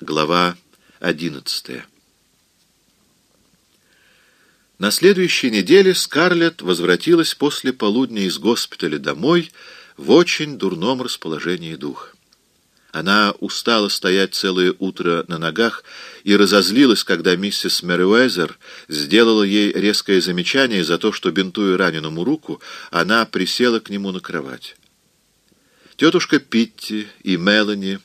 Глава 11 На следующей неделе Скарлетт возвратилась после полудня из госпиталя домой в очень дурном расположении духа. Она устала стоять целое утро на ногах и разозлилась, когда миссис Мерриуэзер сделала ей резкое замечание за то, что, бинтуя раненому руку, она присела к нему на кровать. Тетушка Питти и Мелани,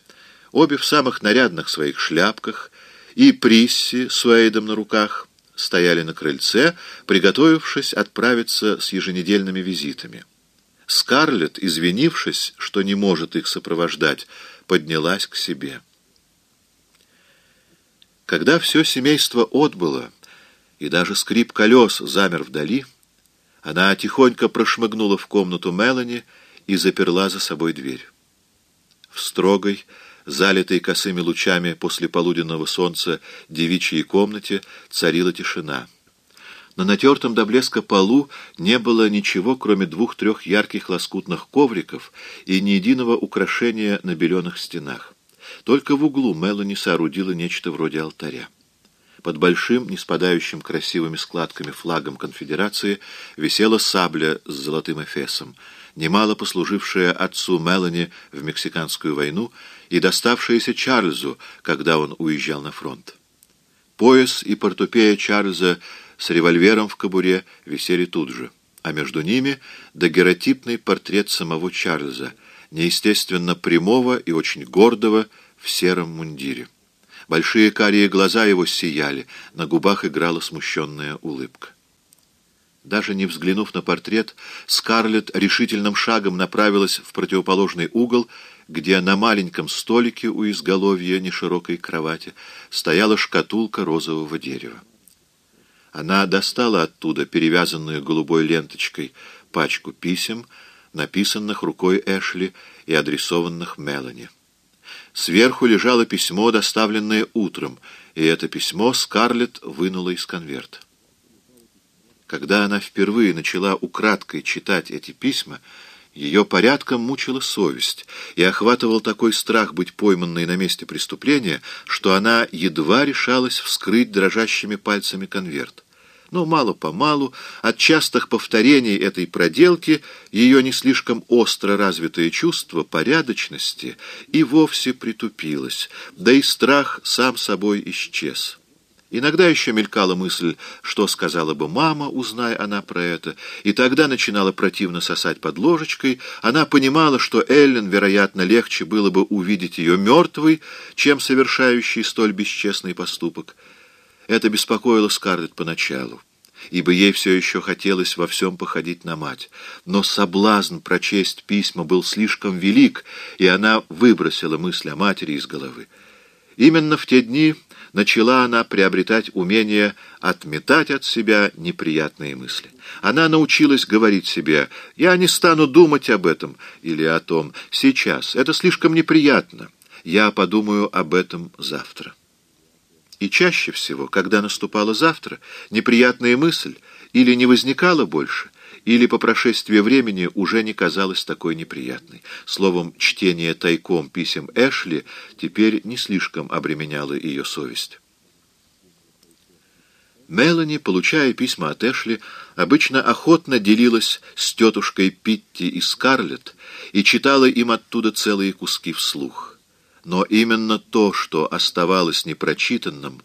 обе в самых нарядных своих шляпках, и Присси с Уэйдом на руках, стояли на крыльце, приготовившись отправиться с еженедельными визитами. Скарлетт, извинившись, что не может их сопровождать, поднялась к себе. Когда все семейство отбыло, и даже скрип колес замер вдали, она тихонько прошмыгнула в комнату Мелани и заперла за собой дверь. В строгой, залитой косыми лучами после полуденного солнца девичьей комнате царила тишина. На натертом до блеска полу не было ничего, кроме двух-трех ярких лоскутных ковриков и ни единого украшения на беленых стенах. Только в углу Мелани соорудила нечто вроде алтаря. Под большим, не спадающим красивыми складками флагом конфедерации висела сабля с золотым эфесом, немало послужившая отцу Мелани в Мексиканскую войну и доставшаяся Чарльзу, когда он уезжал на фронт. Пояс и портупея Чарльза с револьвером в кобуре висели тут же, а между ними дагеротипный портрет самого Чарльза, неестественно прямого и очень гордого в сером мундире. Большие карие глаза его сияли, на губах играла смущенная улыбка. Даже не взглянув на портрет, Скарлетт решительным шагом направилась в противоположный угол, где на маленьком столике у изголовья неширокой кровати стояла шкатулка розового дерева. Она достала оттуда перевязанную голубой ленточкой пачку писем, написанных рукой Эшли и адресованных Мелани. Сверху лежало письмо, доставленное утром, и это письмо Скарлетт вынула из конверта. Когда она впервые начала украдкой читать эти письма, ее порядком мучила совесть и охватывал такой страх быть пойманной на месте преступления, что она едва решалась вскрыть дрожащими пальцами конверт. Но мало-помалу, от частых повторений этой проделки, ее не слишком остро развитое чувство порядочности и вовсе притупилось, да и страх сам собой исчез. Иногда еще мелькала мысль, что сказала бы мама, узная она про это, и тогда начинала противно сосать под ложечкой. Она понимала, что Эллен, вероятно, легче было бы увидеть ее мертвой, чем совершающей столь бесчестный поступок. Это беспокоило Скарлетт поначалу, ибо ей все еще хотелось во всем походить на мать. Но соблазн прочесть письма был слишком велик, и она выбросила мысль о матери из головы. Именно в те дни начала она приобретать умение отметать от себя неприятные мысли. Она научилась говорить себе «я не стану думать об этом» или о том «сейчас, это слишком неприятно, я подумаю об этом завтра». И чаще всего, когда наступало завтра, неприятная мысль или не возникала больше, или по прошествии времени уже не казалась такой неприятной. Словом, чтение тайком писем Эшли теперь не слишком обременяло ее совесть. Мелани, получая письма от Эшли, обычно охотно делилась с тетушкой Питти и Скарлетт и читала им оттуда целые куски вслух. Но именно то, что оставалось непрочитанным,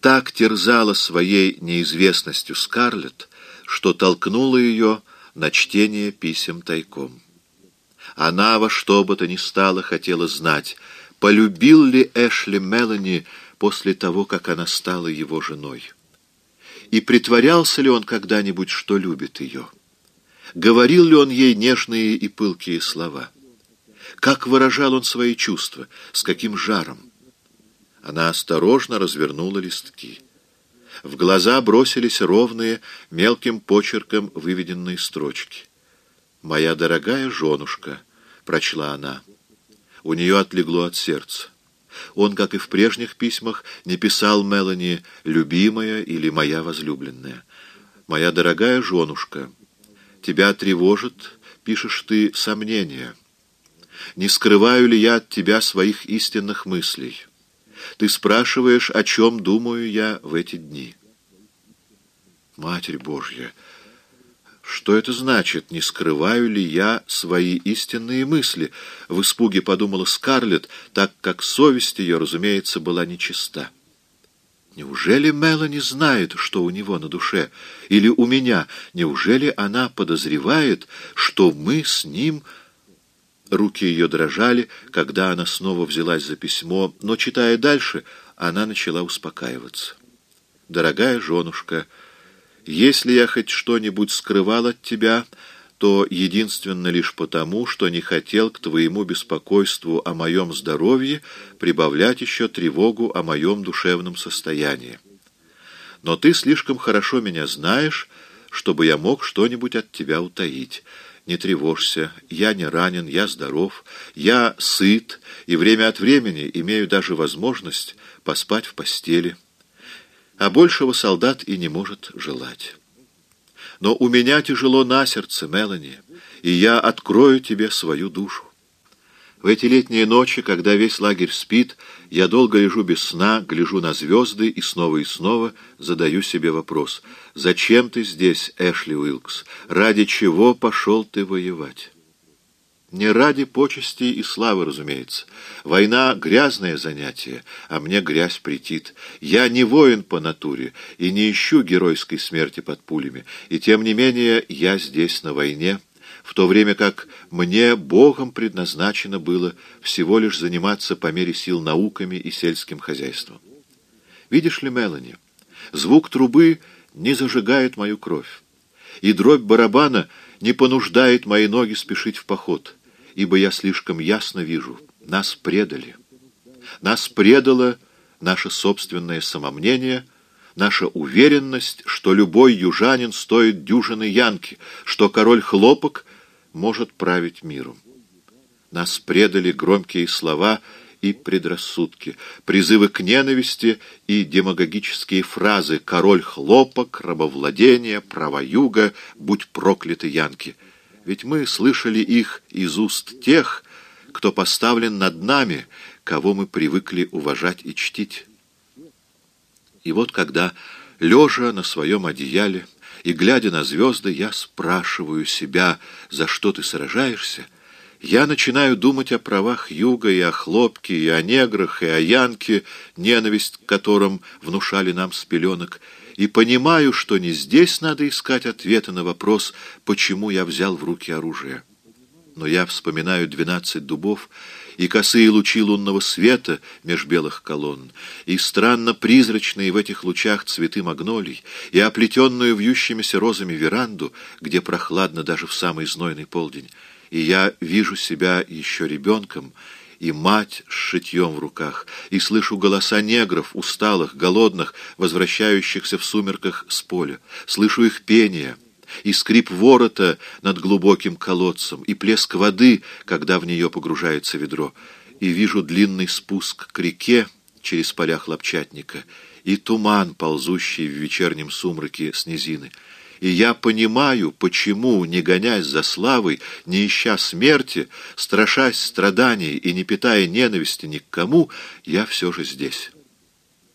так терзало своей неизвестностью Скарлетт, что толкнуло ее на чтение писем тайком. Она во что бы то ни стало хотела знать, полюбил ли Эшли Мелани после того, как она стала его женой. И притворялся ли он когда-нибудь, что любит ее? Говорил ли он ей нежные и пылкие слова? Как выражал он свои чувства? С каким жаром? Она осторожно развернула листки. В глаза бросились ровные, мелким почерком выведенные строчки. «Моя дорогая женушка», — прочла она. У нее отлегло от сердца. Он, как и в прежних письмах, не писал Мелани «любимая» или «моя возлюбленная». «Моя дорогая женушка, тебя тревожит, пишешь ты, сомнения. Не скрываю ли я от тебя своих истинных мыслей? Ты спрашиваешь, о чем думаю я в эти дни. Матерь Божья, что это значит? Не скрываю ли я свои истинные мысли? В испуге подумала Скарлетт, так как совесть ее, разумеется, была нечиста. Неужели Мелани знает, что у него на душе? Или у меня? Неужели она подозревает, что мы с ним... Руки ее дрожали, когда она снова взялась за письмо, но, читая дальше, она начала успокаиваться. «Дорогая женушка, если я хоть что-нибудь скрывал от тебя, то единственно лишь потому, что не хотел к твоему беспокойству о моем здоровье прибавлять еще тревогу о моем душевном состоянии. Но ты слишком хорошо меня знаешь, чтобы я мог что-нибудь от тебя утаить». Не тревожься, я не ранен, я здоров, я сыт, и время от времени имею даже возможность поспать в постели. А большего солдат и не может желать. Но у меня тяжело на сердце, Мелани, и я открою тебе свою душу. В эти летние ночи, когда весь лагерь спит, я долго лежу без сна, гляжу на звезды и снова и снова задаю себе вопрос. «Зачем ты здесь, Эшли Уилкс? Ради чего пошел ты воевать?» Не ради почестей и славы, разумеется. Война — грязное занятие, а мне грязь претит. Я не воин по натуре и не ищу геройской смерти под пулями, и тем не менее я здесь на войне — в то время как мне Богом предназначено было всего лишь заниматься по мере сил науками и сельским хозяйством. Видишь ли, Мелани, звук трубы не зажигает мою кровь, и дробь барабана не понуждает мои ноги спешить в поход, ибо я слишком ясно вижу, нас предали. Нас предало наше собственное самомнение — наша уверенность, что любой южанин стоит дюжины янки, что король хлопок может править миром. Нас предали громкие слова и предрассудки, призывы к ненависти и демагогические фразы «король хлопок», «рабовладение», «право юга», «будь прокляты янки». Ведь мы слышали их из уст тех, кто поставлен над нами, кого мы привыкли уважать и чтить. И вот когда, лежа на своем одеяле и глядя на звезды, я спрашиваю себя, за что ты сражаешься, я начинаю думать о правах юга и о хлопке, и о неграх, и о янке, ненависть к которым внушали нам с пеленок, и понимаю, что не здесь надо искать ответы на вопрос, почему я взял в руки оружие. Но я вспоминаю двенадцать дубов, и косые лучи лунного света меж белых колонн, и странно призрачные в этих лучах цветы магнолий, и оплетенную вьющимися розами веранду, где прохладно даже в самый знойный полдень. И я вижу себя еще ребенком, и мать с шитьем в руках, и слышу голоса негров, усталых, голодных, возвращающихся в сумерках с поля. Слышу их пение — и скрип ворота над глубоким колодцем, и плеск воды, когда в нее погружается ведро, и вижу длинный спуск к реке через поля хлопчатника, и туман, ползущий в вечернем сумраке с низины. И я понимаю, почему, не гонясь за славой, не ища смерти, страшась страданий и не питая ненависти ни к кому, я все же здесь».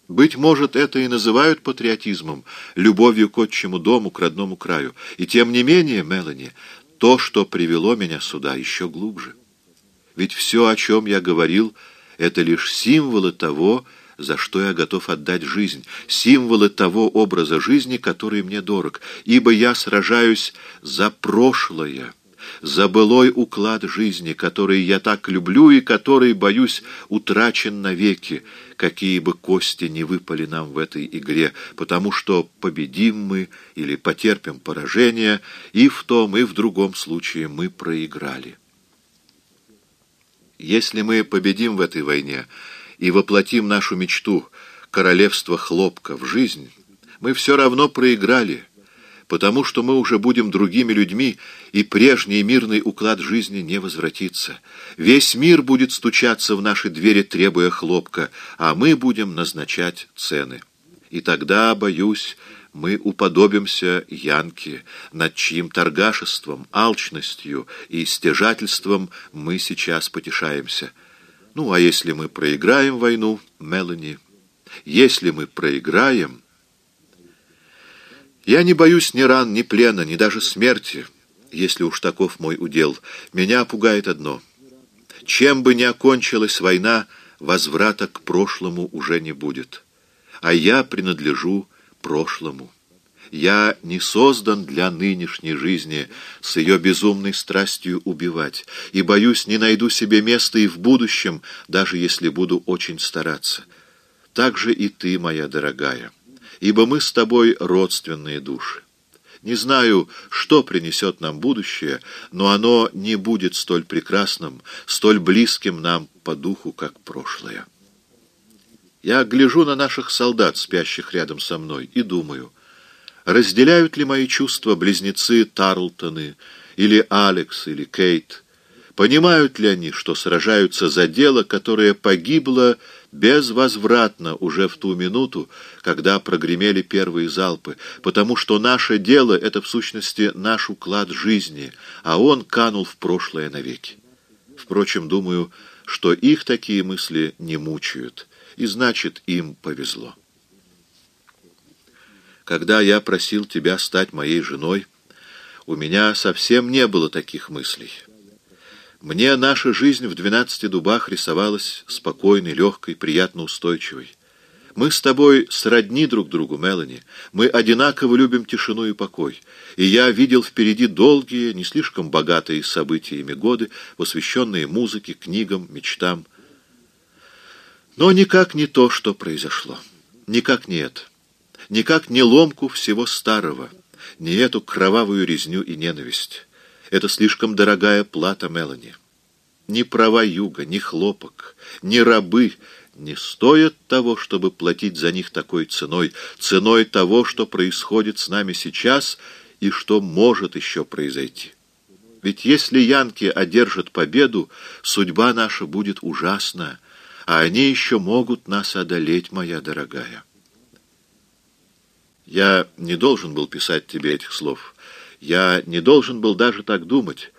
Быть может, это и называют патриотизмом, любовью к отчему дому, к родному краю. И тем не менее, Мелани, то, что привело меня сюда, еще глубже. Ведь все, о чем я говорил, это лишь символы того, за что я готов отдать жизнь, символы того образа жизни, который мне дорог, ибо я сражаюсь за прошлое, за былой уклад жизни, который я так люблю и который, боюсь, утрачен навеки, какие бы кости не выпали нам в этой игре, потому что победим мы или потерпим поражение, и в том, и в другом случае мы проиграли. Если мы победим в этой войне и воплотим нашу мечту королевства хлопка в жизнь, мы все равно проиграли — потому что мы уже будем другими людьми, и прежний мирный уклад жизни не возвратится. Весь мир будет стучаться в наши двери, требуя хлопка, а мы будем назначать цены. И тогда, боюсь, мы уподобимся Янке, над чьим торгашеством, алчностью и стяжательством мы сейчас потешаемся. Ну, а если мы проиграем войну, Мелани, если мы проиграем... Я не боюсь ни ран, ни плена, ни даже смерти, если уж таков мой удел. Меня пугает одно. Чем бы ни окончилась война, возврата к прошлому уже не будет. А я принадлежу прошлому. Я не создан для нынешней жизни с ее безумной страстью убивать, и, боюсь, не найду себе места и в будущем, даже если буду очень стараться. Так же и ты, моя дорогая, ибо мы с тобой родственные души. Не знаю, что принесет нам будущее, но оно не будет столь прекрасным, столь близким нам по духу, как прошлое. Я гляжу на наших солдат, спящих рядом со мной, и думаю, разделяют ли мои чувства близнецы Тарлтоны, или Алекс, или Кейт, понимают ли они, что сражаются за дело, которое погибло безвозвратно уже в ту минуту, когда прогремели первые залпы, потому что наше дело — это в сущности наш уклад жизни, а он канул в прошлое навеки. Впрочем, думаю, что их такие мысли не мучают, и значит, им повезло. Когда я просил тебя стать моей женой, у меня совсем не было таких мыслей. Мне наша жизнь в двенадцати дубах рисовалась спокойной, легкой, приятно устойчивой. Мы с тобой сродни друг другу, Мелани. Мы одинаково любим тишину и покой. И я видел впереди долгие, не слишком богатые событиями годы, посвященные музыке, книгам, мечтам. Но никак не то, что произошло. Никак не это. Никак не ломку всего старого, не эту кровавую резню и ненависть. Это слишком дорогая плата Мелани. Ни права юга, ни хлопок, ни рабы не стоят того, чтобы платить за них такой ценой, ценой того, что происходит с нами сейчас и что может еще произойти. Ведь если янки одержат победу, судьба наша будет ужасна, а они еще могут нас одолеть, моя дорогая. Я не должен был писать тебе этих слов. Я не должен был даже так думать,